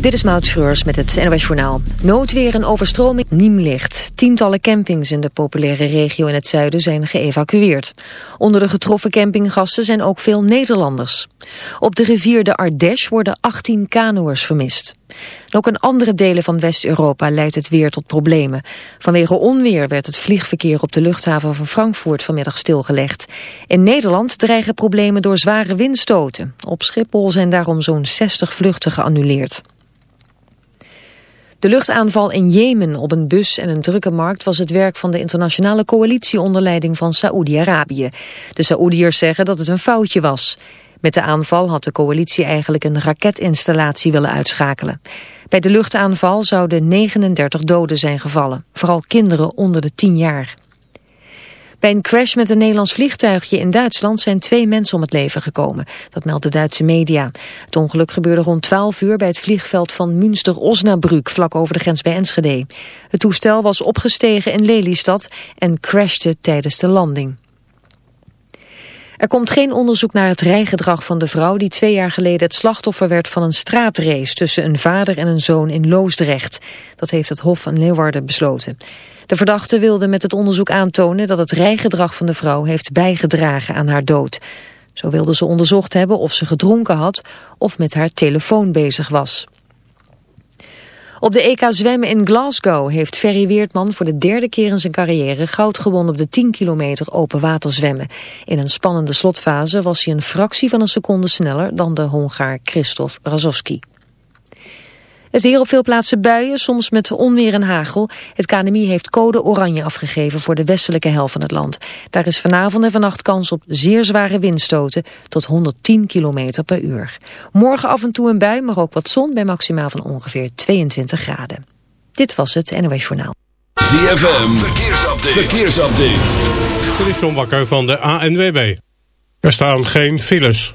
Dit is Maud Schreurs met het NOS Journaal. Noodweer en overstroming Niem ligt. Tientallen campings in de populaire regio in het zuiden zijn geëvacueerd. Onder de getroffen campinggasten zijn ook veel Nederlanders. Op de rivier de Ardèche worden 18 kanoers vermist. ook in andere delen van West-Europa leidt het weer tot problemen. Vanwege onweer werd het vliegverkeer op de luchthaven van Frankfurt vanmiddag stilgelegd. In Nederland dreigen problemen door zware windstoten. Op Schiphol zijn daarom zo'n 60 vluchten geannuleerd. De luchtaanval in Jemen op een bus en een drukke markt was het werk van de internationale coalitie onder leiding van Saoedi-Arabië. De Saoediërs zeggen dat het een foutje was. Met de aanval had de coalitie eigenlijk een raketinstallatie willen uitschakelen. Bij de luchtaanval zouden 39 doden zijn gevallen, vooral kinderen onder de 10 jaar. Bij een crash met een Nederlands vliegtuigje in Duitsland zijn twee mensen om het leven gekomen. Dat meldt de Duitse media. Het ongeluk gebeurde rond 12 uur bij het vliegveld van Münster-Osnabrück, vlak over de grens bij Enschede. Het toestel was opgestegen in Lelystad en crashte tijdens de landing. Er komt geen onderzoek naar het rijgedrag van de vrouw die twee jaar geleden het slachtoffer werd van een straatrace tussen een vader en een zoon in Loosdrecht. Dat heeft het Hof van Leeuwarden besloten. De verdachte wilde met het onderzoek aantonen dat het rijgedrag van de vrouw heeft bijgedragen aan haar dood. Zo wilde ze onderzocht hebben of ze gedronken had of met haar telefoon bezig was. Op de EK zwemmen in Glasgow heeft Ferry Weertman voor de derde keer in zijn carrière goud gewonnen op de 10 kilometer open water zwemmen. In een spannende slotfase was hij een fractie van een seconde sneller dan de Hongaar Christoph Razowski. Het weer op veel plaatsen buien, soms met onweer en hagel. Het KNMI heeft code oranje afgegeven voor de westelijke helft van het land. Daar is vanavond en vannacht kans op zeer zware windstoten tot 110 km per uur. Morgen af en toe een bui, maar ook wat zon bij maximaal van ongeveer 22 graden. Dit was het NOS Journaal. ZFM, verkeersupdate. verkeersupdate. Dit is John Bakker van de ANWB. Er staan geen files.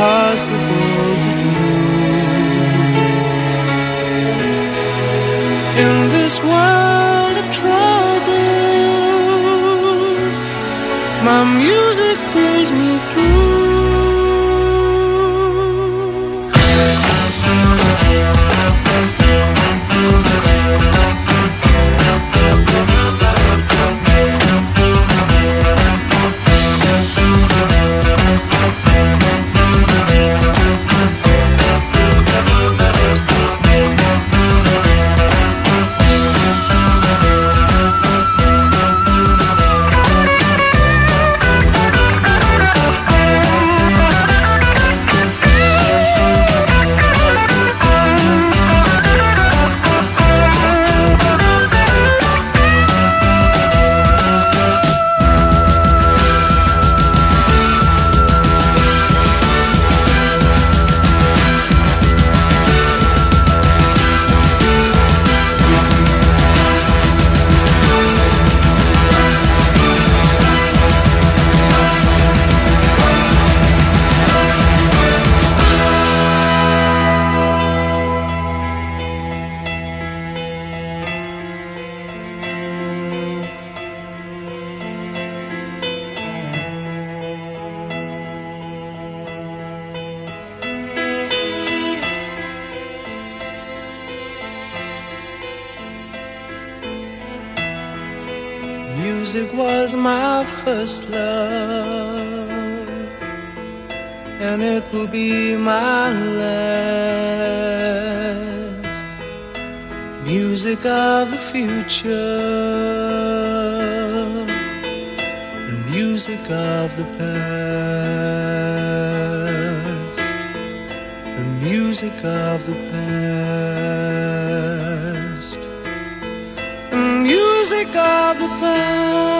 impossible to do. In this world of troubles, my music pulls me through. of the future, the music of the past, the music of the past, the music of the past.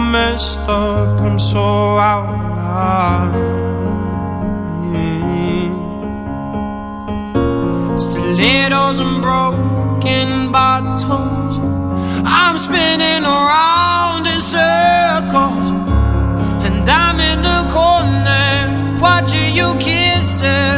messed up, I'm so out of line. Stilettos and broken bottles, I'm spinning around in circles, and I'm in the corner watching you kiss it.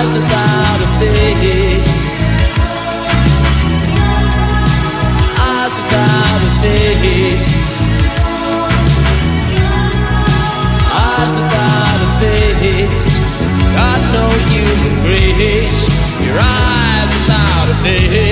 eyes without a face. Eyes without a face. Eyes without a face. Got no human grace. Your eyes without a face.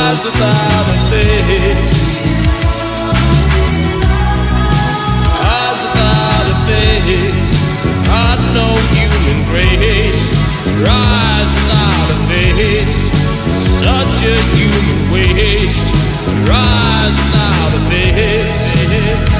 lives without a face. Eyes without a face. got no human grace. Rise without a face. Such a human waste. Rise without a face.